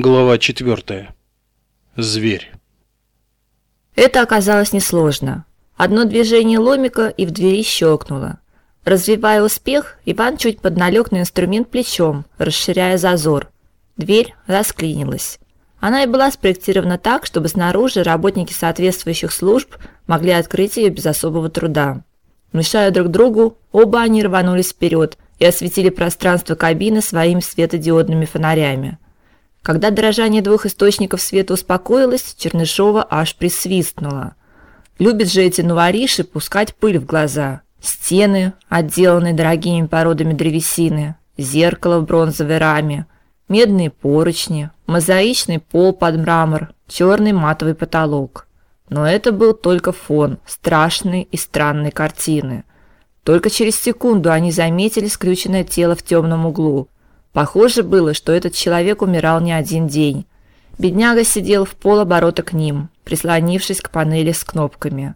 Глава 4. Зверь. Это оказалось несложно. Одно движение ломика и в двери щелкнуло. Развивая успех, Иван чуть подналег на инструмент плечом, расширяя зазор. Дверь расклинилась. Она и была спроектирована так, чтобы снаружи работники соответствующих служб могли открыть ее без особого труда. Мешая друг другу, оба они рванулись вперед и осветили пространство кабины своими светодиодными фонарями. Когда дрожание двух источников света успокоилось, Чернышова аж присвистнула. Любит же эти новориши пускать пыль в глаза. Стены, отделанные дорогими породами древесины, зеркало в бронзовой раме, медные поручни, мозаичный пол под мрамор, черный матовый потолок. Но это был только фон страшной и странной картины. Только через секунду они заметили скрюченное тело в темном углу. Похоже было, что этот человек умирал не один день. Бедняга сидел в полоборота к ним, прислонившись к панели с кнопками.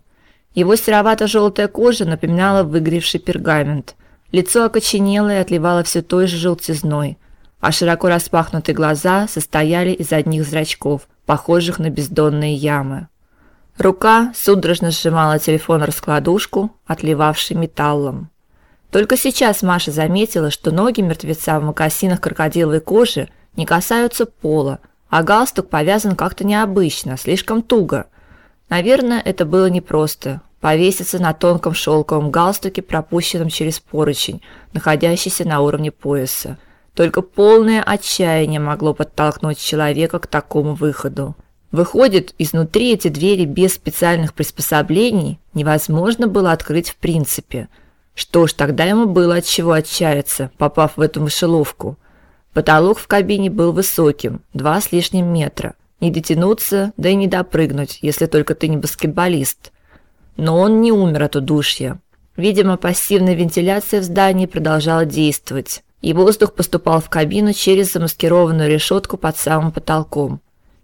Его серовато желтая кожа напоминала выгоревший пергамент. Лицо окоченело и отливало все той же желтизной, а широко распахнутые глаза состояли из одних зрачков, похожих на бездонные ямы. Рука судорожно сжимала телефон-раскладушку, отливавший металлом. Только сейчас Маша заметила, что ноги мертвеца в мокасинах крокодиловой кожи не касаются пола, а галстук повязан как-то необычно, слишком туго. Наверное, это было непросто повеситься на тонком шелковом галстуке, пропущенном через поручень, находящийся на уровне пояса. Только полное отчаяние могло подтолкнуть человека к такому выходу. Выходит, изнутри эти двери без специальных приспособлений невозможно было открыть в принципе – что ж, тогда ему было от чего отчаяться, попав в эту мышеловку. Потолок в кабине был высоким, два с лишним метра. Не дотянуться, да и не допрыгнуть, если только ты не баскетболист. Но он не умер от удушья. Видимо, пассивная вентиляция в здании продолжала действовать, и воздух поступал в кабину через замаскированную решетку под самым потолком.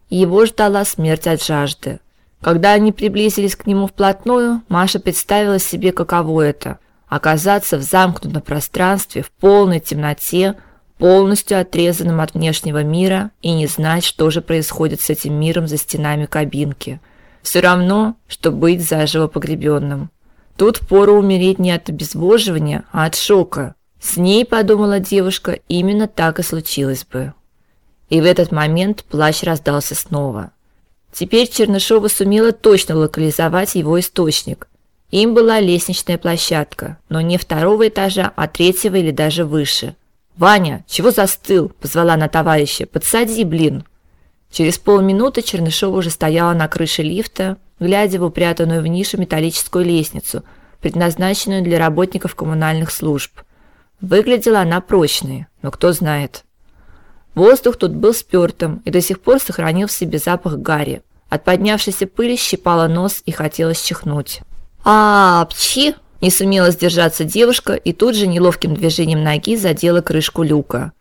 Его ждала смерть от жажды. Когда они приблизились к нему вплотную, Маша представила себе, каково это оказаться в замкнутом пространстве в полной темноте, полностью отрезанным от внешнего мира и не знать, что же происходит с этим миром за стенами кабинки. Все равно, что быть заживо погребенным. Тут пору умереть не от обезвоживания, а от шока. С ней, подумала девушка, именно так и случилось бы. И в этот момент плач раздался снова. Теперь Чернышова сумела точно локализовать его источник – им была лестничная площадка, но не второго этажа, а третьего или даже выше. «Ваня, чего застыл?» – позвала она товарища. «Подсади, блин!» Через полминуты Чернышова уже стояла на крыше лифта, глядя в упрятанную в нишу металлическую лестницу, предназначенную для работников коммунальных служб. Выглядела она прочной, но кто знает. Воздух тут был спёртым и до сих пор сохранил в себе запах гари. От поднявшейся пыли щипало нос и хотелось чихнуть. А, пчи! Не сумела сдержаться девушка и тут же неловким движением ноги задела крышку люка.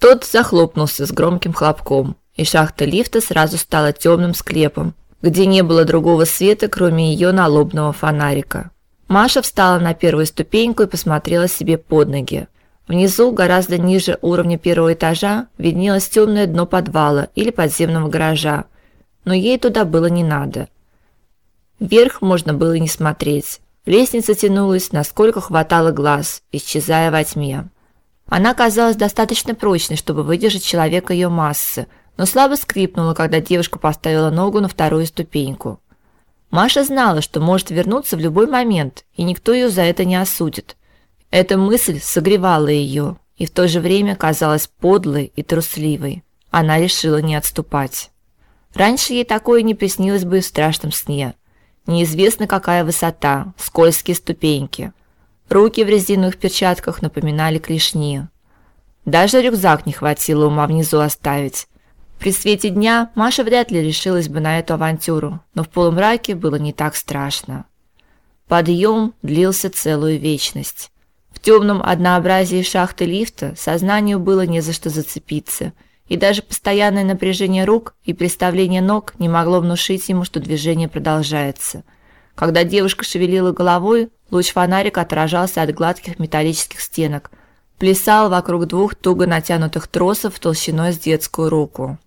Тот захлопнулся с громким хлопком, и шахта лифта сразу стала темным склепом, где не было другого света, кроме ее налобного фонарика. Маша встала на первую ступеньку и посмотрела себе под ноги. Внизу, гораздо ниже уровня первого этажа, виднелось темное дно подвала или подземного гаража, но ей туда было не надо. Вверх можно было не смотреть. Лестница тянулась, насколько хватало глаз, исчезая во тьме. Она казалась достаточно прочной, чтобы выдержать человека ее массы, но слабо скрипнула, когда девушка поставила ногу на вторую ступеньку. Маша знала, что может вернуться в любой момент, и никто ее за это не осудит. Эта мысль согревала ее и в то же время казалась подлой и трусливой. Она решила не отступать. Раньше ей такое не приснилось бы в страшном сне – Неизвестно какая высота, скользкие ступеньки. Руки в резиновых перчатках напоминали клешни. Даже рюкзак не хватило ума внизу оставить. При свете дня Маша вряд ли решилась бы на эту авантюру, но в полумраке было не так страшно. Подъем длился целую вечность. В темном однообразии шахты лифта сознанию было не за что зацепиться – и даже постоянное напряжение рук и приставление ног не могло внушить ему, что движение продолжается. Когда девушка шевелила головой, луч фонарика отражался от гладких металлических стенок, плясал вокруг двух туго натянутых тросов толщиной с детскую руку.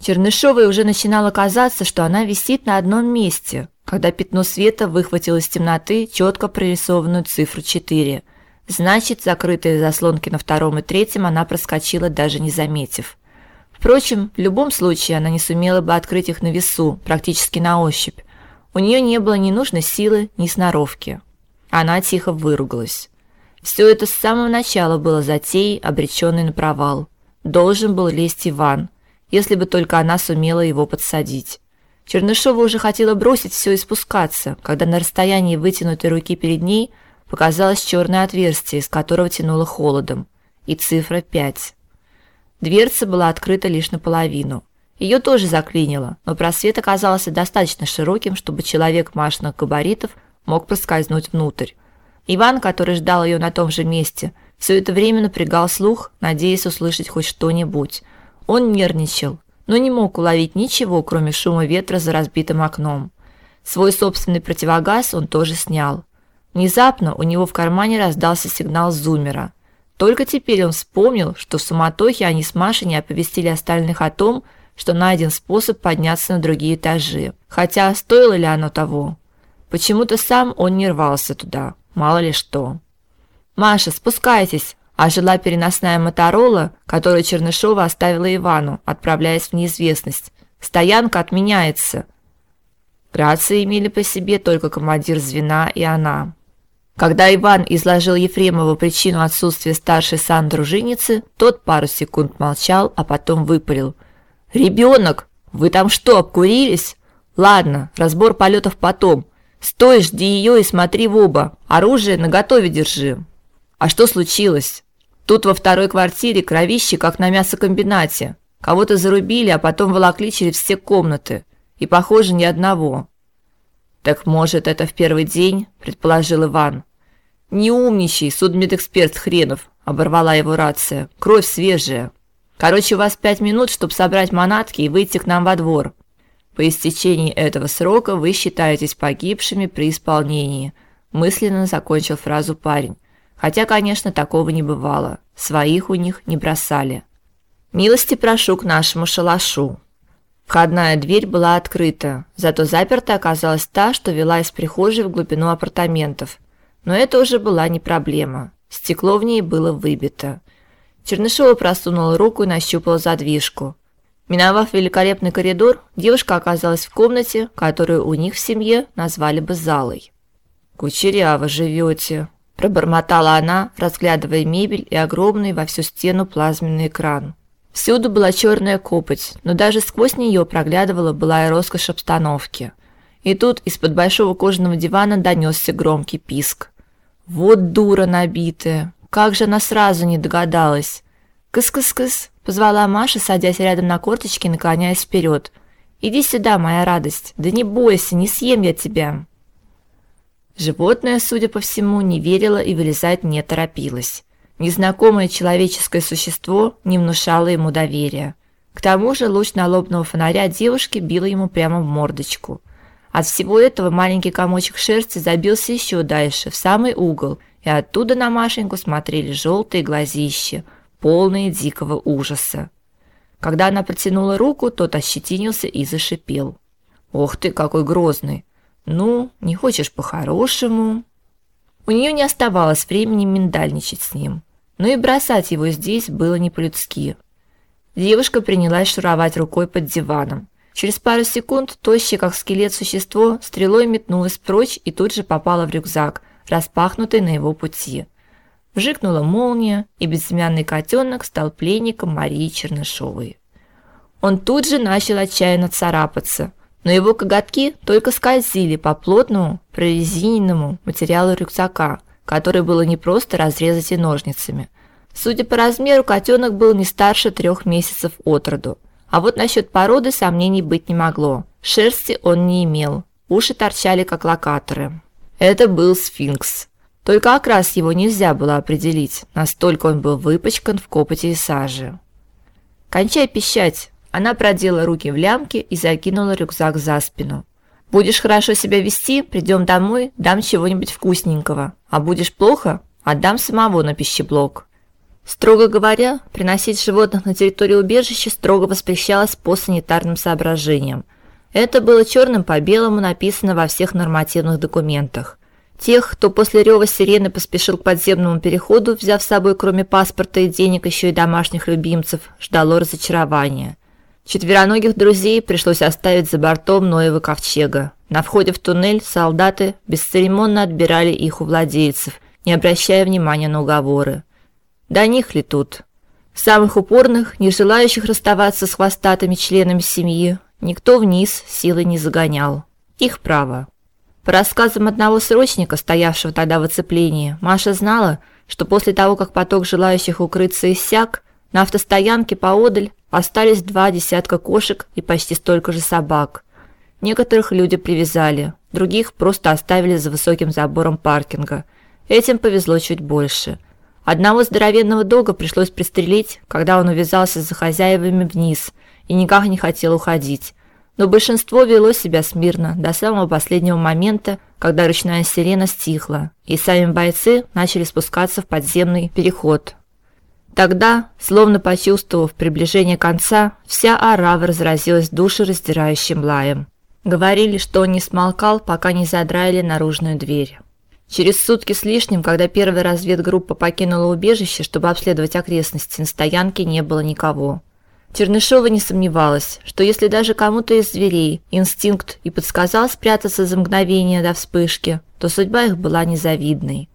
Чернышовой уже начинало казаться, что она висит на одном месте, когда пятно света выхватило из темноты четко прорисованную цифру 4. Значит, закрытые заслонки на втором и третьем она проскочила даже не заметив. Впрочем, в любом случае она не сумела бы открыть их на весу, практически на ощупь. У нее не было ни нужной силы, ни сноровки. Она тихо выругалась. Все это с самого начала было затеей, обреченной на провал. Должен был лезть Иван, если бы только она сумела его подсадить. Чернышова уже хотела бросить все и спускаться, когда на расстоянии вытянутой руки перед ней показалось черное отверстие, из которого тянуло холодом, и цифра 5. Дверца была открыта лишь наполовину. Ее тоже заклинило, но просвет оказался достаточно широким, чтобы человек машинных габаритов мог проскользнуть внутрь. Иван, который ждал ее на том же месте, все это время напрягал слух, надеясь услышать хоть что-нибудь. Он нервничал, но не мог уловить ничего, кроме шума ветра за разбитым окном. Свой собственный противогаз он тоже снял. Внезапно у него в кармане раздался сигнал зумера. Только теперь он вспомнил, что в суматохе они с Машей не оповестили остальных о том, что найден способ подняться на другие этажи. Хотя стоило ли оно того? Почему-то сам он не рвался туда, мало ли что. Маша, спускайтесь, ожила переносная Моторола, которую Чернышова оставила Ивану, отправляясь в неизвестность. Стоянка отменяется. Грации имели по себе только командир звена и она. Когда Иван изложил Ефремову причину отсутствия старшей сан-дружинницы, тот пару секунд молчал, а потом выпалил: "Ребенок, вы там что, обкурились? Ладно, разбор полетов потом. Стой, жди ее и смотри в оба. Оружие наготове держи". А что случилось? Тут во второй квартире кровище, как на мясокомбинате. Кого-то зарубили, а потом волокли через все комнаты. И, похоже, ни одного. Так может, это в первый день, предположил Иван. Не умничай, судмедэксперт хренов, оборвала его рация. Кровь свежая. Короче, у вас пять минут, чтобы собрать манатки и выйти к нам во двор. По истечении этого срока вы считаетесь погибшими при исполнении, мысленно закончил фразу парень. Хотя, конечно, такого не бывало. Своих у них не бросали. Милости прошу к нашему шалашу. Входная дверь была открыта, зато заперта оказалась та, что вела из прихожей в глубину апартаментов. Но это уже была не проблема. Стекло в ней было выбито. Чернышова просунула руку и нащупала задвижку. Миновав великолепный коридор, девушка оказалась в комнате, которую у них в семье назвали бы залой. «Кучеряво живете», – пробормотала она, разглядывая мебель и огромный во всю стену плазменный экран. Всюду была черная копоть, но даже сквозь нее проглядывала былая роскошь обстановки. И тут из-под большого кожаного дивана донесся громкий писк. Вот дура набитая. Как же она сразу не догадалась. Кыс-кыс-кыс, позвала Маша, садясь рядом на корточки наклоняясь вперед. Иди сюда, моя радость. Да не бойся, не съем я тебя. Животное, судя по всему, не верило и вылезать не торопилось. Незнакомое человеческое существо не внушало ему доверия. К тому же луч налобного фонаря девушки бил ему прямо в мордочку. От всего этого маленький комочек шерсти забился еще дальше, в самый угол, и оттуда на Машеньку смотрели желтые глазища, полные дикого ужаса. Когда она протянула руку, тот ощетинился и зашипел. Ох ты, какой грозный. Ну, не хочешь по-хорошему? У нее не оставалось времени миндальничать с ним, но и бросать его здесь было не по-людски. Девушка принялась шуровать рукой под диваном. Через пару секунд тощее, как скелет существо, стрелой метнулось прочь и тут же попало в рюкзак, распахнутый на его пути. Вжикнула молния, и безымянный котенок стал пленником Марии Чернышовой. Он тут же начал отчаянно царапаться, но его коготки только скользили по плотному прорезиненному материалу рюкзака, который было не просто разрезать и ножницами. Судя по размеру, котенок был не старше трех месяцев от роду. А вот насчет породы сомнений быть не могло. Шерсти он не имел, уши торчали как локаторы. Это был сфинкс. Только окрас его нельзя было определить, настолько он был выпачкан в копоти и саже. Кончай пищать. Она продела руки в лямки и закинула рюкзак за спину. Будешь хорошо себя вести, придем домой, дам чего-нибудь вкусненького. А будешь плохо, отдам самого на пищеблок. Строго говоря, приносить животных на территорию убежища строго воспрещалось по санитарным соображениям. Это было черным по белому написано во всех нормативных документах. Тех, кто после рева сирены поспешил к подземному переходу, взяв с собой кроме паспорта и денег еще и домашних любимцев, ждало разочарование. Четвероногих друзей пришлось оставить за бортом Ноева ковчега. На входе в туннель солдаты бесцеремонно отбирали их у владельцев, не обращая внимания на уговоры. До них ли тут? Самых упорных, не желающих расставаться с хвостатыми членами семьи, никто вниз силой не загонял. Их право. По рассказам одного срочника, стоявшего тогда в оцеплении, Маша знала, что после того, как поток желающих укрыться иссяк, на автостоянке поодаль остались два десятка кошек и почти столько же собак. Некоторых люди привязали, других просто оставили за высоким забором паркинга. Этим повезло чуть больше – Одного здоровенного дога пришлось пристрелить, когда он увязался за хозяевами вниз и никак не хотел уходить. Но большинство вело себя смирно до самого последнего момента, когда ручная сирена стихла, и сами бойцы начали спускаться в подземный переход. Тогда, словно почувствовав приближение конца, вся орава разразилась душераздирающим лаем. Говорили, что он не смолкал, пока не задраили наружную дверь. Через сутки с лишним, когда первая разведгруппа покинула убежище, чтобы обследовать окрестности, на стоянке не было никого. Чернышова не сомневалась, что если даже кому-то из зверей инстинкт и подсказал спрятаться за мгновение до вспышки, то судьба их была незавидной.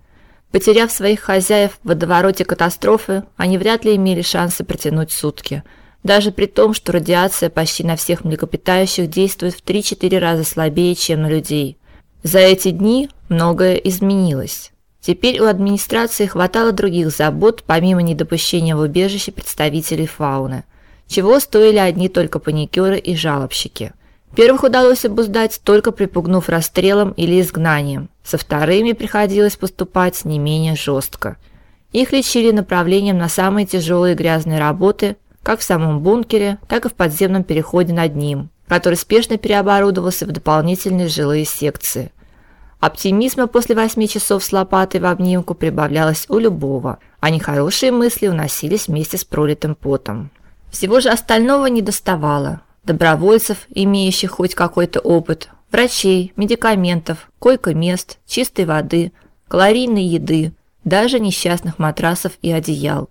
Потеряв своих хозяев в водовороте катастрофы, они вряд ли имели шансы протянуть сутки, даже при том, что радиация почти на всех млекопитающих действует в 3-4 раза слабее, чем на людей – за эти дни многое изменилось. Теперь у администрации хватало других забот, помимо недопущения в убежище представителей фауны, чего стоили одни только паникеры и жалобщики. Первых удалось обуздать, только припугнув расстрелом или изгнанием. Со вторыми приходилось поступать не менее жестко. Их лечили направлением на самые тяжелые грязные работы, как в самом бункере, так и в подземном переходе над ним, который спешно переоборудовался в дополнительные жилые секции. Оптимизма после восьми часов с лопатой в обнимку прибавлялось у любого, а нехорошие мысли уносились вместе с пролитым потом. Всего же остального не доставало. Добровольцев, имеющих хоть какой-то опыт, врачей, медикаментов, койко-мест, чистой воды, калорийной еды, даже несчастных матрасов и одеял.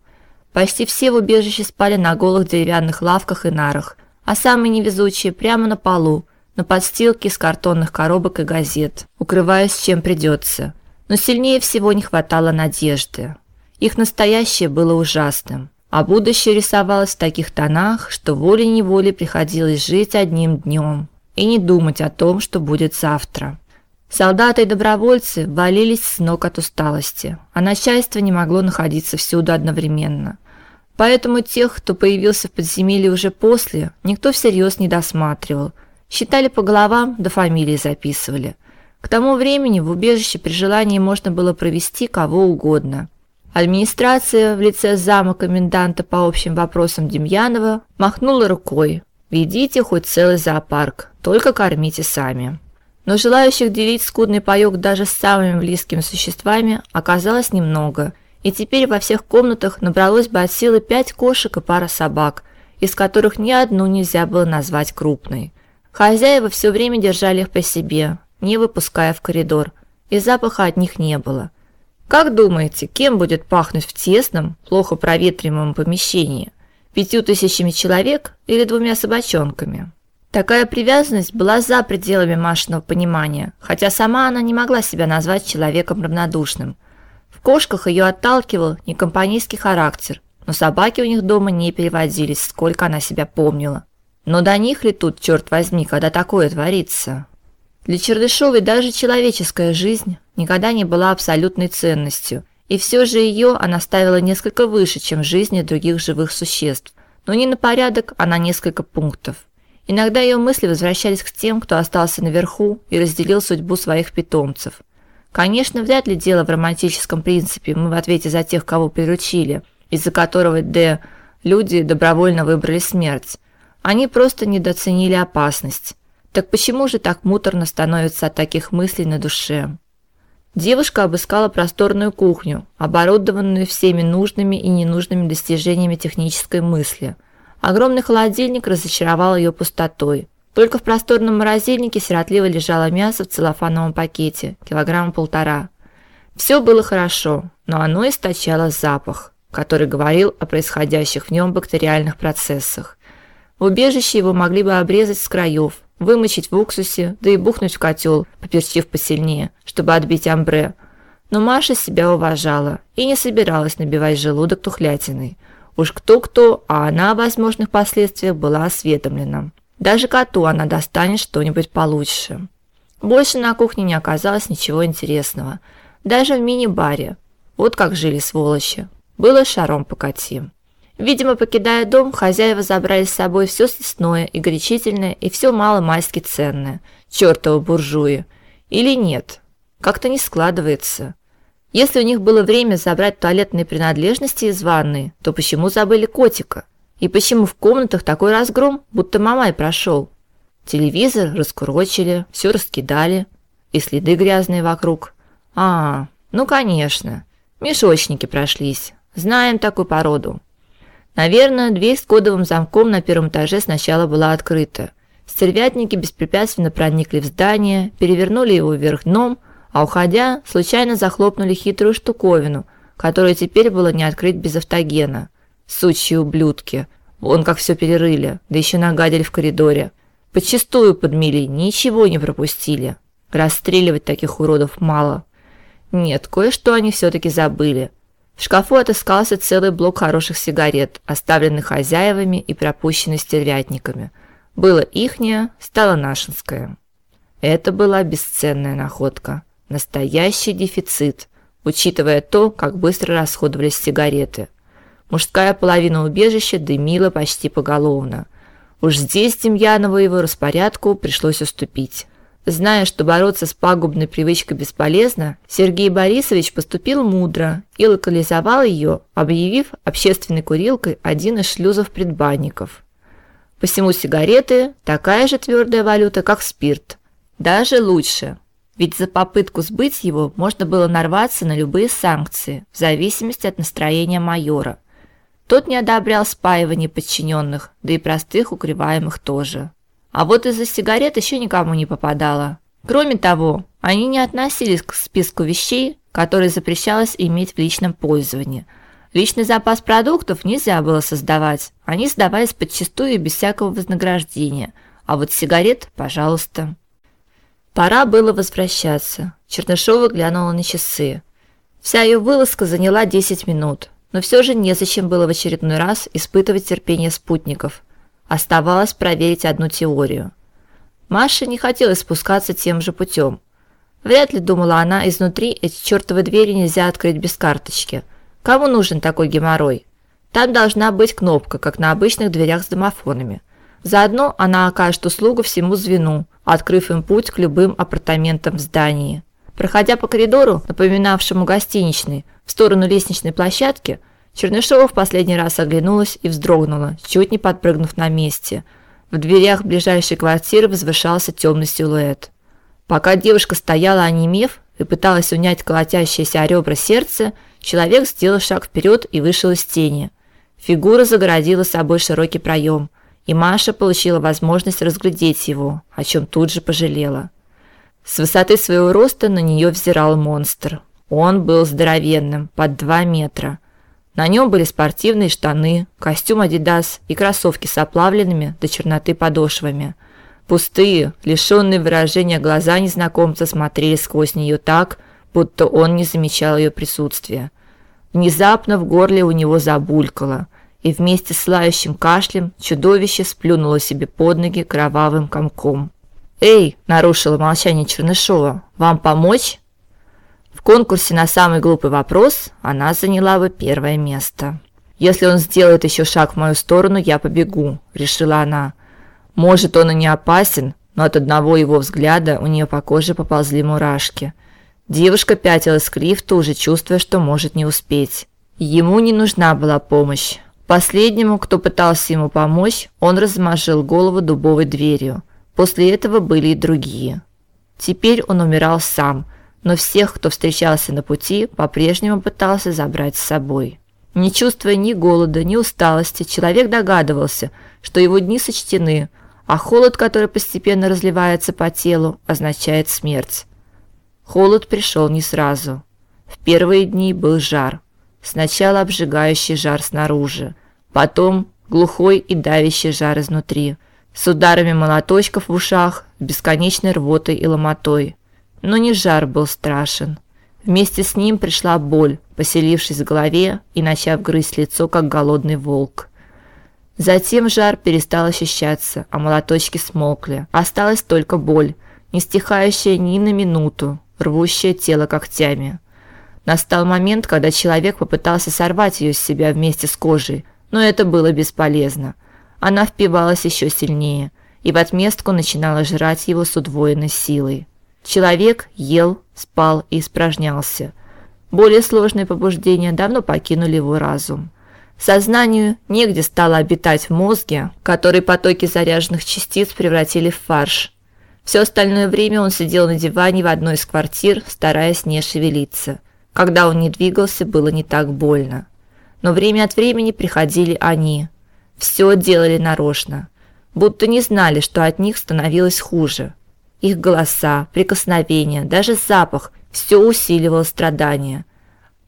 Почти все в убежище спали на голых деревянных лавках и нарах, а самые невезучие прямо на полу, на подстилке из картонных коробок и газет, укрываясь чем придется. Но сильнее всего не хватало надежды. Их настоящее было ужасным, а будущее рисовалось в таких тонах, что волей-неволей приходилось жить одним днем и не думать о том, что будет завтра. Солдаты и добровольцы валились с ног от усталости, а начальство не могло находиться всюду одновременно. Поэтому тех, кто появился в подземелье уже после, никто всерьез не досматривал. Считали по головам, до фамилии записывали. К тому времени в убежище при желании можно было провести кого угодно. Администрация в лице зама коменданта по общим вопросам Демьянова махнула рукой: "Ведите хоть целый зоопарк, только кормите сами". Но желающих делить скудный паёк даже с самыми близкими существами оказалось немного, и теперь во всех комнатах набралось бы от силы пять кошек и пара собак, из которых ни одну нельзя было назвать крупной. Хозяева все время держали их при себе, не выпуская в коридор, и запаха от них не было. Как думаете, кем будет пахнуть в тесном, плохо проветриваемом помещении? Пятью тысячами человек или двумя собачонками? Такая привязанность была за пределами Машиного понимания, хотя сама она не могла себя назвать человеком равнодушным – в кошках ее отталкивал не компанейский характер, но собаки у них дома не переводились, сколько она себя помнила. Но до них ли тут, черт возьми, когда такое творится? Для Чердышевой даже человеческая жизнь никогда не была абсолютной ценностью, и все же ее она ставила несколько выше, чем жизни других живых существ, но не на порядок, а на несколько пунктов. Иногда ее мысли возвращались к тем, кто остался наверху и разделил судьбу своих питомцев – Конечно, вряд ли дело в романтическом принципе. Мы в ответе за тех, кого приручили, из-за которого Д люди добровольно выбрали смерть. Они просто недооценили опасность. Так почему же так муторно становится от таких мыслей на душе? Девушка обыскала просторную кухню, оборудованную всеми нужными и ненужными достижениями технической мысли. Огромный холодильник разочаровал ее пустотой. Только в просторном морозильнике сиротливо лежало мясо в целлофановом пакете, килограмма полтора. Все было хорошо, но оно источало запах, который говорил о происходящих в нем бактериальных процессах. Убежище его могли бы обрезать с краев, вымочить в уксусе, да и бухнуть в котел, поперчив посильнее, чтобы отбить амбре. Но Маша себя уважала и не собиралась набивать желудок тухлятиной. Уж кто-кто, а она о возможных последствиях была осведомлена. Даже коту она достанет что-нибудь получше. Больше на кухне не оказалось ничего интересного. Даже в мини-баре. Вот как жили сволочи. Было шаром покати. Видимо, покидая дом, хозяева забрали с собой все съестное и горячительное, и все мало-мальски ценное. Чёртовы буржуи. Или нет? Как-то не складывается. Если у них было время забрать туалетные принадлежности из ванной, то почему забыли котика? И почему в комнатах такой разгром, будто мамай прошел? Телевизор раскурочили, все раскидали, и следы грязные вокруг. А, ну конечно, мешочники прошлись. Знаем такую породу. Наверное, дверь с кодовым замком на первом этаже сначала была открыта. Стервятники беспрепятственно проникли в здание, перевернули его вверх дном, а уходя, случайно захлопнули хитрую штуковину, которую теперь было не открыть без автогена. Сучьи ублюдки. Вон как все перерыли, да еще нагадили в коридоре. Подчистую подмели, ничего не пропустили. Расстреливать таких уродов мало. Нет, кое-что они все таки забыли. В шкафу отыскался целый блок хороших сигарет, оставленных хозяевами и пропущенных стервятниками. Было ихнее, стало нашинское. Это была бесценная находка, настоящий дефицит, учитывая то, как быстро расходовались сигареты. Мужская половина убежища дымила почти поголовно. Уж здесь Демьянову его распорядку пришлось уступить. Зная, что бороться с пагубной привычкой бесполезно, Сергей Борисович поступил мудро и локализовал ее, объявив общественной курилкой один из шлюзов предбанников. Посему сигареты такая же твердая валюта, как спирт, даже лучше. Ведь за попытку сбыть его можно было нарваться на любые санкции, в зависимости от настроения майора. Тот не одобрял спаивание подчиненных, да и простых укрываемых тоже. А вот из-за сигарет еще никому не попадало. Кроме того, они не относились к списку вещей, которые запрещалось иметь в личном пользовании. Личный запас продуктов нельзя было создавать. Они сдавались подчистую без всякого вознаграждения. А вот сигарет, пожалуйста. Пора было возвращаться. Чернышова глянула на часы. Вся ее вылазка заняла 10 минут, но все же незачем было в очередной раз испытывать терпение спутников – Оставалось проверить одну теорию. Маша не хотела спускаться тем же путем. Вряд ли думала она, изнутри эти чертовы двери нельзя открыть без карточки. Кому нужен такой геморрой? Там должна быть кнопка, как на обычных дверях с домофонами. Заодно она окажет услугу всему звену, открыв им путь к любым апартаментам в здании. Проходя по коридору, напоминавшему гостиничный, в сторону лестничной площадки, Чернышова в последний раз оглянулась и вздрогнула, чуть не подпрыгнув на месте. В дверях ближайшей квартиры возвышался темный силуэт. Пока девушка стояла онемев и пыталась унять колотящееся о ребра сердце, человек сделал шаг вперед и вышел из тени. Фигура загородила собой широкий проем, и Маша получила возможность разглядеть его, о чем тут же пожалела. С высоты своего роста на нее взирал монстр. Он был здоровенным, под два метра. На нем были спортивные штаны, костюм Adidas и кроссовки с оплавленными до черноты подошвами. Пустые, лишенные выражения глаза незнакомца смотрели сквозь нее так, будто он не замечал ее присутствия. Внезапно в горле у него забулькало, и вместе с лающим кашлем чудовище сплюнуло себе под ноги кровавым комком. "Эй", нарушила молчание Чернышова. "Вам помочь?" В конкурсе на самый глупый вопрос она заняла бы первое место. Если он сделает еще шаг в мою сторону, я побегу, решила она. Может, он и не опасен, но от одного его взгляда у нее по коже поползли мурашки. Девушка пятилась к лифту, уже чувствуя, что может не успеть. Ему не нужна была помощь. Последнему, кто пытался ему помочь, он размажил голову дубовой дверью. После этого были и другие. Теперь он умирал сам, но всех, кто встречался на пути, по-прежнему пытался забрать с собой. Не чувствуя ни голода, ни усталости, человек догадывался, что его дни сочтены, а холод, который постепенно разливается по телу, означает смерть. Холод пришел не сразу. В первые дни был жар. Сначала обжигающий жар снаружи, потом глухой и давящий жар изнутри, с ударами молоточков в ушах, бесконечной рвотой и ломотой. Но не жар был страшен. Вместе с ним пришла боль, поселившись в голове и начав грызть лицо, как голодный волк. Затем жар перестал ощущаться, а молоточки смолкли. Осталась только боль, не стихающая ни на минуту, рвущая тело когтями. Настал момент, когда человек попытался сорвать ее с себя вместе с кожей, но это было бесполезно. Она впивалась еще сильнее и в отместку начинала жрать его с удвоенной силой. Человек ел, спал и испражнялся. Более сложные побуждения давно покинули его разум. Сознанию негде стало обитать в мозге, который потоки заряженных частиц превратили в фарш. Все остальное время он сидел на диване в одной из квартир, стараясь не шевелиться. Когда он не двигался, было не так больно. Но время от времени приходили они. Все делали нарочно, будто не знали, что от них становилось хуже. Их голоса, прикосновения, даже запах все усиливало страдания.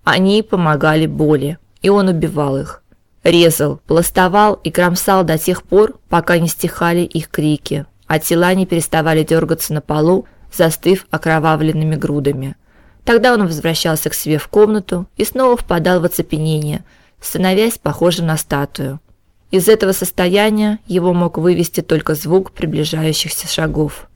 Они помогали боли, и он убивал их. Резал, пластовал и кромсал до тех пор, пока не стихали их крики, а тела не переставали дергаться на полу, застыв окровавленными грудами. Тогда он возвращался к себе в комнату и снова впадал в оцепенение, становясь похожим на статую. Из этого состояния его мог вывести только звук приближающихся шагов.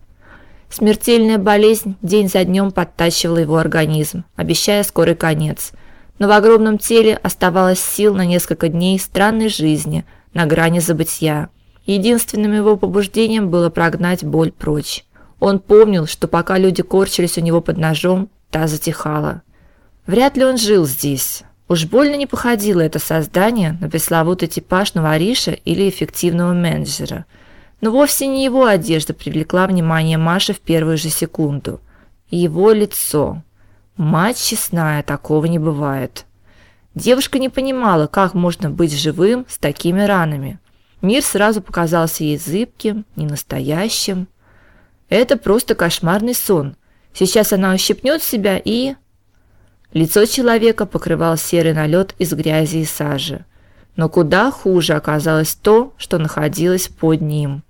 Смертельная болезнь день за днем подтачивала его организм, обещая скорый конец. Но в огромном теле оставалось сил на несколько дней странной жизни, на грани забытья. Единственным его побуждением было прогнать боль прочь. Он помнил, что пока люди корчились у него под ножом, та затихала. Вряд ли он жил здесь. Уж больно не походило это создание на пресловутый типаж новориша или эффективного менеджера – но вовсе не его одежда привлекла внимание Маши в первую же секунду. Его лицо. Мать честная, такого не бывает. Девушка не понимала, как можно быть живым с такими ранами. Мир сразу показался ей зыбким, ненастоящим. Это просто кошмарный сон. Сейчас она ущипнет себя и лицо человека покрывал серый налет из грязи и сажи. Но куда хуже оказалось то, что находилось под ним.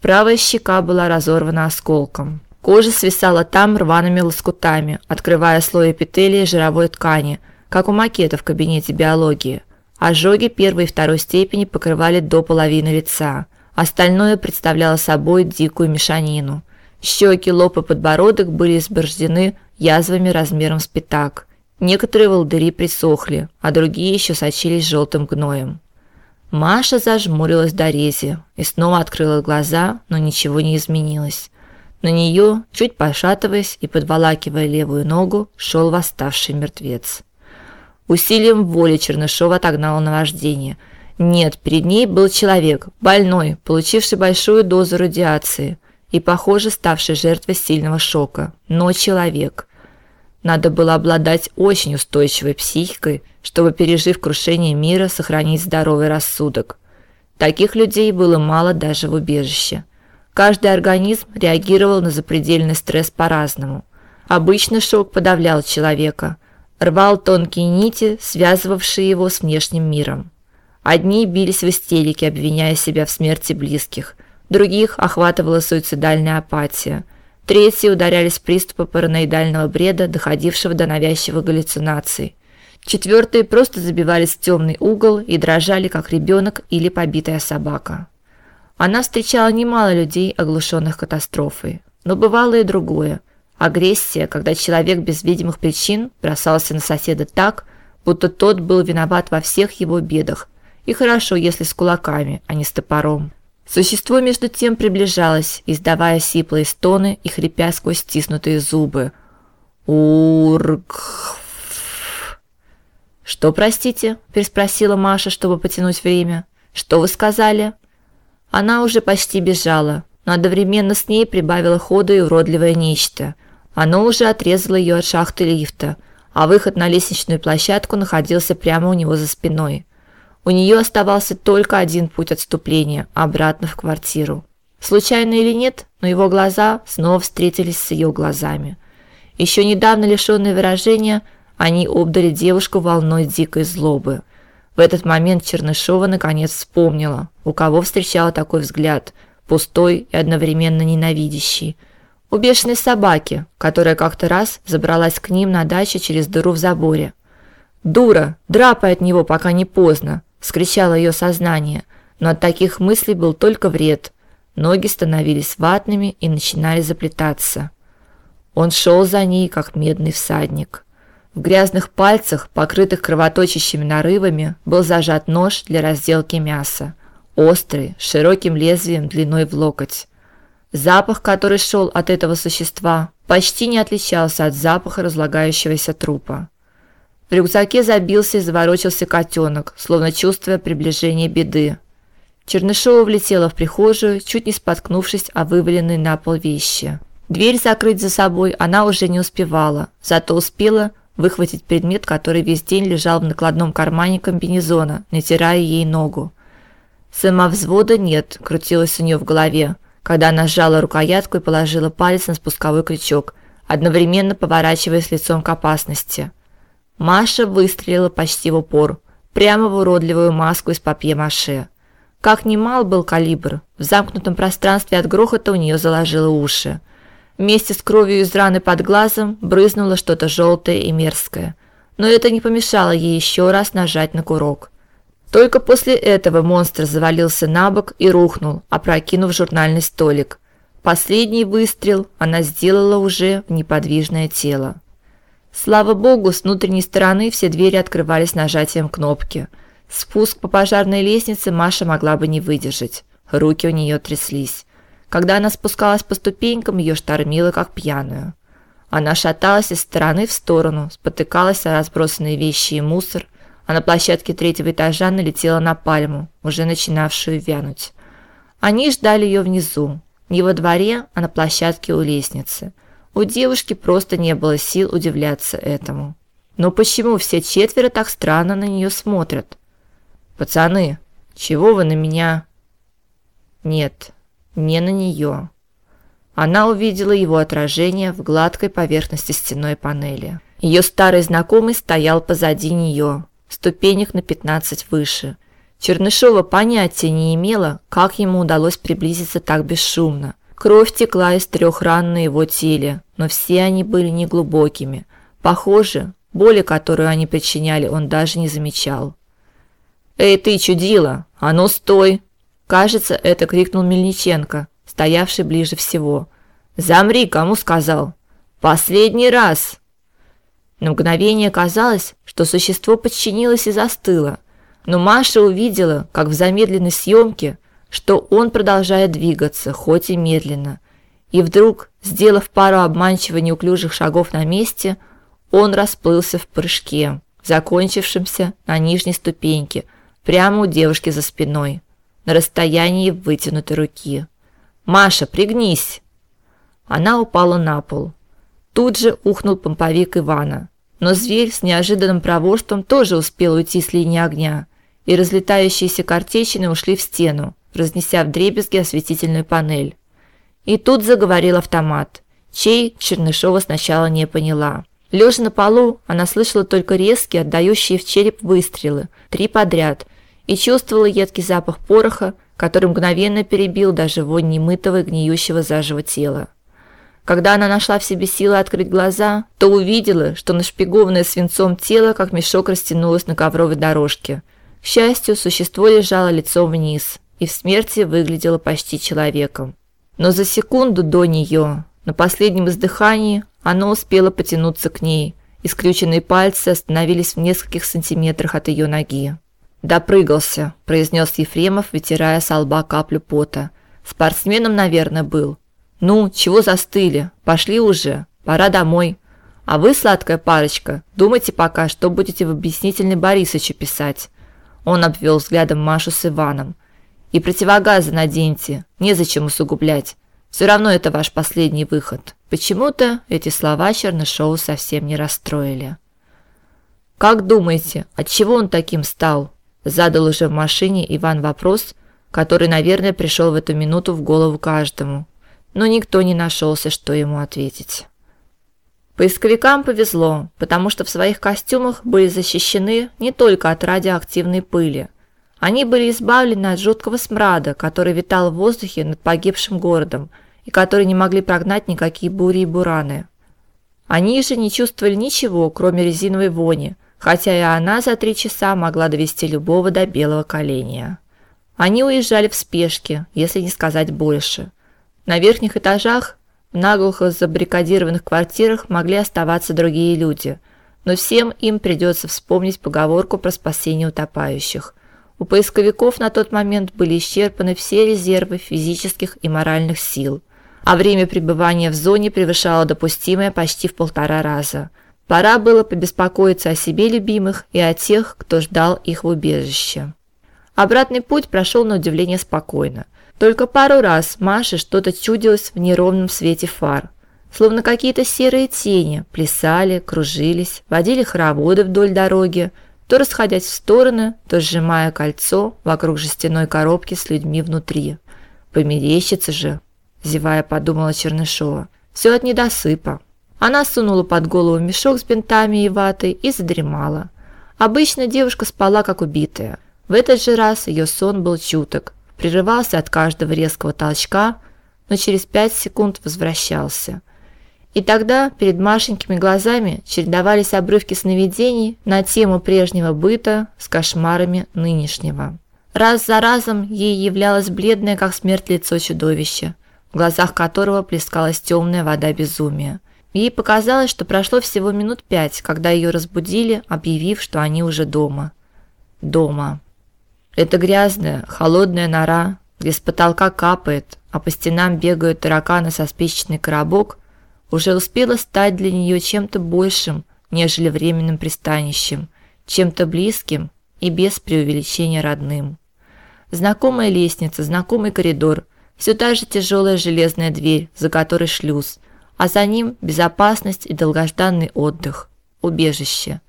Правая щека была разорвана осколком. Кожа свисала там рваными лоскутами, открывая слой эпителия жировой ткани, как у макета в кабинете биологии. Ожоги первой и второй степени покрывали до половины лица. Остальное представляло собой дикую мешанину. Щеки, лоб и подбородок были изборождены язвами размером с пятак. Некоторые волдыри присохли, а другие еще сочились желтым гноем. Маша зажмурилась до рези и снова открыла глаза, но ничего не изменилось. На нее, чуть пошатываясь и подволакивая левую ногу, шел восставший мертвец. Усилием воли Чернышов отогнал наваждение. Нет, перед ней был человек, больной, получивший большую дозу радиации и, похоже, ставший жертвой сильного шока, но человек. Надо было обладать очень устойчивой психикой, чтобы, пережив крушение мира, сохранить здоровый рассудок. Таких людей было мало даже в убежище. Каждый организм реагировал на запредельный стресс по-разному. Обычно шок подавлял человека, рвал тонкие нити, связывавшие его с внешним миром. Одни бились в истерике, обвиняя себя в смерти близких, других охватывала суицидальная апатия – Третьи ударялись приступы параноидального бреда, доходившего до навязчивых галлюцинаций. Четвертые просто забивались в темный угол и дрожали, как ребенок или побитая собака. Она встречала немало людей, оглушенных катастрофой. Но бывало и другое. Агрессия, когда человек без видимых причин бросался на соседа так, будто тот был виноват во всех его бедах. И хорошо, если с кулаками, а не с топором. Существо между тем приближалось, издавая сиплые стоны и хрипя сквозь стиснутые зубы. Ург. Что, простите? переспросила Маша, чтобы потянуть время. Что вы сказали? Она уже почти бежала, но одновременно с ней прибавила ходу и уродливое нечто. Оно уже отрезало ее от шахты лифта, а выход на лестничную площадку находился прямо у него за спиной. У нее оставался только один путь отступления обратно в квартиру. Случайно или нет, но его глаза снова встретились с ее глазами. Еще недавно лишенные выражения, они обдали девушку волной дикой злобы. В этот момент Чернышова наконец вспомнила, у кого встречала такой взгляд, пустой и одновременно ненавидящий. У бешеной собаки, которая как-то раз забралась к ним на даче через дыру в заборе. Дура, драпай от него, пока не поздно, вскричало ее сознание, но от таких мыслей был только вред. Ноги становились ватными и начинали заплетаться. Он шел за ней, как медный всадник. В грязных пальцах, покрытых кровоточащими нарывами, был зажат нож для разделки мяса, острый, с широким лезвием длиной в локоть. Запах, который шел от этого существа, почти не отличался от запаха разлагающегося трупа. В рюкзаке забился и заворочился котенок, словно чувствуя приближение беды. Чернышова влетела в прихожую, чуть не споткнувшись о вываленные на пол вещи. Дверь закрыть за собой она уже не успевала, зато успела выхватить предмет, который весь день лежал в накладном кармане комбинезона, натирая ей ногу. Самовзвода нет, крутилось у нее в голове, когда она сжала рукоятку и положила палец на спусковой крючок, одновременно поворачиваясь лицом к опасности. Маша выстрелила почти в упор, прямо в уродливую маску из папье-маше. Как ни мал был калибр, в замкнутом пространстве от грохота у нее заложило уши. Вместе с кровью из раны под глазом брызнуло что-то желтое и мерзкое, но это не помешало ей еще раз нажать на курок. Только после этого монстр завалился на бок и рухнул, опрокинув журнальный столик. Последний выстрел она сделала уже в неподвижное тело. Слава богу, с внутренней стороны все двери открывались нажатием кнопки. Спуск по пожарной лестнице Маша могла бы не выдержать. Руки у нее тряслись. Когда она спускалась по ступенькам, ее штормило как пьяную. Она шаталась из стороны в сторону, спотыкалась о разбросанные вещи и мусор, а на площадке третьего этажа налетела на пальму, уже начинавшую вянуть. Они ждали ее внизу, не во дворе, а на площадке у лестницы. У девушки просто не было сил удивляться этому. Но почему все четверо так странно на нее смотрят? Пацаны, чего вы на меня? Нет, не на нее. Она увидела его отражение в гладкой поверхности стенной панели. Ее старый знакомый стоял позади нее, ступенек на 15 выше. Чернышова понятия не имела, как ему удалось приблизиться так бесшумно. Кровь текла из трех ран на его теле, но все они были неглубокими. Похоже, боли, которую они причиняли, он даже не замечал. «Эй ты, чудила! А ну стой!» Кажется, это крикнул Мельниченко, стоявший ближе всего. «Замри, кому сказал!» «Последний раз!» На мгновение казалось, что существо подчинилось и застыло, но Маша увидела, как в замедленной съемке – что он продолжает двигаться, хоть и медленно. И вдруг, сделав пару обманчиво неуклюжих шагов на месте, он расплылся в прыжке, закончившемся на нижней ступеньке, прямо у девушки за спиной, на расстоянии вытянутой руки. Маша, пригнись. Она упала на пол. Тут же ухнул помповик Ивана, но зверь с неожиданным проворством тоже успел уйти с линии огня, и разлетающиеся картечины ушли в стену разнеся вдребезги осветительную панель. И тут заговорил автомат, чей Чернышова сначала не поняла. Лежа на полу, она слышала только резкие, отдающие в череп выстрелы, три подряд, и чувствовала едкий запах пороха, который мгновенно перебил даже вонь немытого и гниющего заживо тела. Когда она нашла в себе силы открыть глаза, то увидела, что нашпигованное свинцом тело, как мешок, растянулось на ковровой дорожке. К счастью, существо лежало лицом вниз, и в смерти выглядела почти человеком. Но за секунду до нее, на последнем издыхании, оно успело потянуться к ней, и скрюченные пальцы остановились в нескольких сантиметрах от ее ноги. «Допрыгался», – произнес Ефремов, вытирая с лба каплю пота. «Спортсменом, наверное, был. Ну, чего застыли? Пошли уже. Пора домой. А вы, сладкая парочка, думайте пока, что будете в объяснительной Борисычу писать». Он обвел взглядом Машу с Иваном. И противогазы наденьте, незачем усугублять. Все равно это ваш последний выход. Почему-то эти слова Чернышова совсем не расстроили. Как думаете, от чего он таким стал? задал уже в машине Иван вопрос, который, наверное, пришел в эту минуту в голову каждому, но никто не нашелся, что ему ответить. Поисковикам повезло, потому что в своих костюмах были защищены не только от радиоактивной пыли. Они были избавлены от жуткого смрада, который витал в воздухе над погибшим городом и который не могли прогнать никакие бури и бураны. Они же не чувствовали ничего, кроме резиновой вони, хотя и она за три часа могла довести любого до белого коленя. Они уезжали в спешке, если не сказать больше. На верхних этажах, в наглухо забаррикадированных квартирах могли оставаться другие люди, но всем им придется вспомнить поговорку про спасение утопающих. У поисковиков на тот момент были исчерпаны все резервы физических и моральных сил, а время пребывания в зоне превышало допустимое почти в полтора раза. Пора было побеспокоиться о себе любимых и о тех, кто ждал их в убежище. Обратный путь прошел на удивление спокойно. Только пару раз Маше что-то чудилось в неровном свете фар. Словно какие-то серые тени плясали, кружились, водили хороводы вдоль дороги, то расходясь в стороны, то сжимая кольцо вокруг жестяной коробки с людьми внутри. Померещится же, зевая, подумала Чернышова. Все от недосыпа. Она сунула под голову мешок с бинтами и ватой и задремала. Обычно девушка спала как убитая. В этот же раз ее сон был чуток, прерывался от каждого резкого толчка, но через пять секунд возвращался. И тогда перед Машенькими глазами чередовались обрывки сновидений на тему прежнего быта с кошмарами нынешнего. Раз за разом ей являлось бледное, как смерть, лицо чудовища, в глазах которого плескалась темная вода безумия. Ей показалось, что прошло всего минут пять, когда ее разбудили, объявив, что они уже дома. Дома. Это грязная, холодная нора, где с потолка капает, а по стенам бегают тараканы со спичечный коробок, уже успела стать для нее чем-то большим, нежели временным пристанищем, чем-то близким и без преувеличения родным. Знакомая лестница, знакомый коридор, все та же тяжелая железная дверь, за которой шлюз – а за ним безопасность и долгожданный отдых, убежище.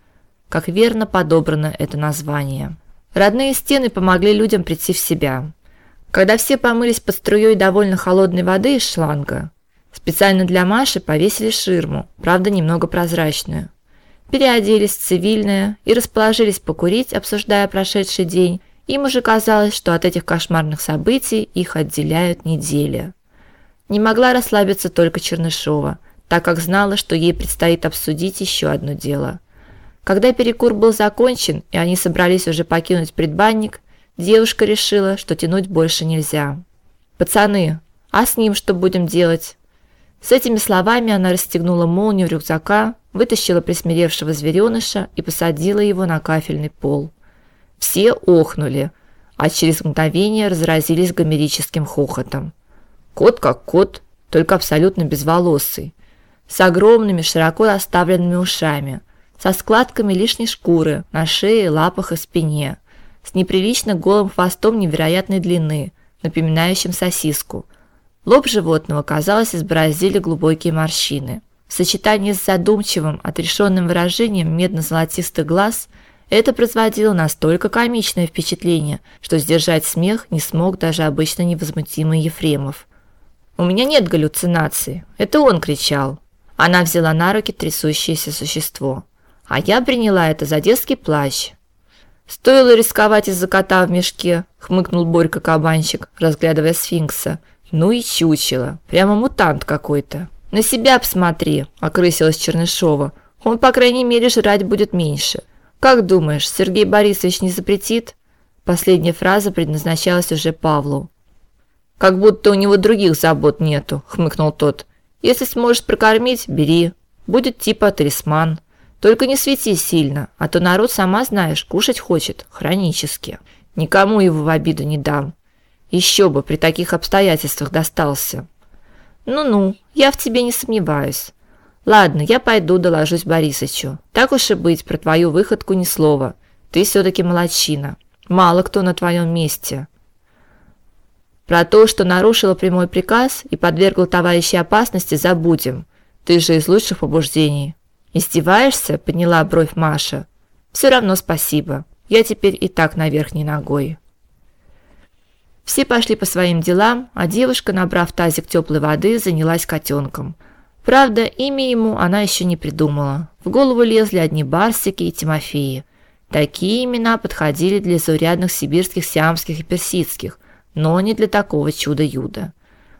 Как верно подобрано это название. Родные стены помогли людям прийти в себя. Когда все помылись под струей довольно холодной воды из шланга, специально для Маши повесили ширму, правда, немного прозрачную. Переоделись в цивильное и расположились покурить, обсуждая прошедший день. Им уже казалось, что от этих кошмарных событий их отделяют недели. Не могла расслабиться только Чернышова, так как знала, что ей предстоит обсудить еще одно дело. Когда перекур был закончен, и они собрались уже покинуть предбанник, девушка решила, что тянуть больше нельзя. Пацаны, а с ним что будем делать? С этими словами она расстегнула молнию рюкзака, вытащила присмиревшего звереныша и посадила его на кафельный пол. Все охнули, а через мгновение разразились гомерическим хохотом. Кот как кот, только абсолютно безволосый, с огромными широко расставленными ушами, со складками лишней шкуры на шее, лапах и спине, с неприлично голым хвостом невероятной длины, напоминающим сосиску. Лоб животного, казалось, избороздили глубокие морщины. В сочетании с задумчивым, отрешенным выражением медно-золотистых глаз это производило настолько комичное впечатление, что сдержать смех не смог даже обычно невозмутимый Ефремов. У меня нет галлюцинаций. Это он кричал. Она взяла на руки трясущееся существо, а я приняла это за детский плач. Стоило рисковать из-за кота в мешке, хмыкнул Борька кабанчик, разглядывая сфинкса. Ну и чучело, прямо мутант какой-то. На себя посмотри, окрысилась Чернышова. Он, по крайней мере, жрать будет меньше. Как думаешь, Сергей Борисович не запретит? Последняя фраза предназначалась уже Павлу. Как будто у него других забот нету, хмыкнул тот. Если сможешь прокормить, бери. Будет типа талисман. Только не свети сильно, а то народ, сама знаешь, кушать хочет хронически. Никому его в обиду не дам. Еще бы при таких обстоятельствах достался. Ну-ну, я в тебе не сомневаюсь. Ладно, я пойду доложусь Борисычу. Так уж и быть, про твою выходку ни слова. Ты все таки молодчина. Мало кто на твоем месте. Про то, что нарушила прямой приказ и подвергла товарища опасности, забудем. Ты же из лучших побуждений. Издеваешься? Подняла бровь Маша. Все равно спасибо. Я теперь и так на верхней ногой. Все пошли по своим делам, а девушка, набрав тазик теплой воды, занялась котенком. Правда, имя ему она еще не придумала. В голову лезли одни Барсики и Тимофеи. Такие имена подходили для заурядных сибирских, сиамских и персидских, но не для такого чуда-юда.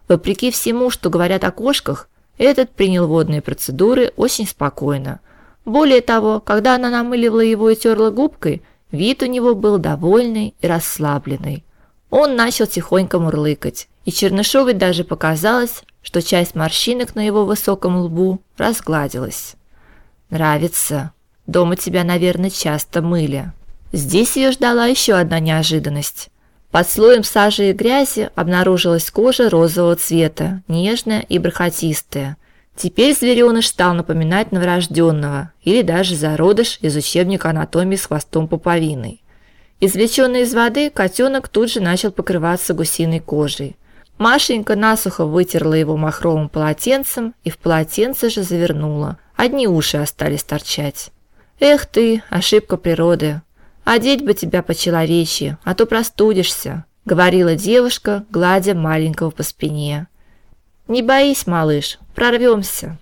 Вопреки всему, что говорят о кошках, этот принял водные процедуры очень спокойно. Более того, когда она намыливала его и терла губкой, вид у него был довольный и расслабленный. Он начал тихонько мурлыкать, и Чернышовой даже показалось, что часть морщинок на его высоком лбу разгладилась. Нравится. Дома тебя, наверное, часто мыли. Здесь ее ждала еще одна неожиданность. Под слоем сажи и грязи обнаружилась кожа розового цвета, нежная и бархатистая. Теперь зверёныш стал напоминать новорожденного или даже зародыш из учебника анатомии с хвостом пуповиной. Извлеченный из воды, котенок тут же начал покрываться гусиной кожей. Машенька насухо вытерла его махровым полотенцем и в полотенце же завернула. Одни уши остались торчать. Эх ты, ошибка природы. Одеть бы тебя по-человечьи, а то простудишься, говорила девушка, гладя маленького по спине. Не боись, малыш, прорвемся.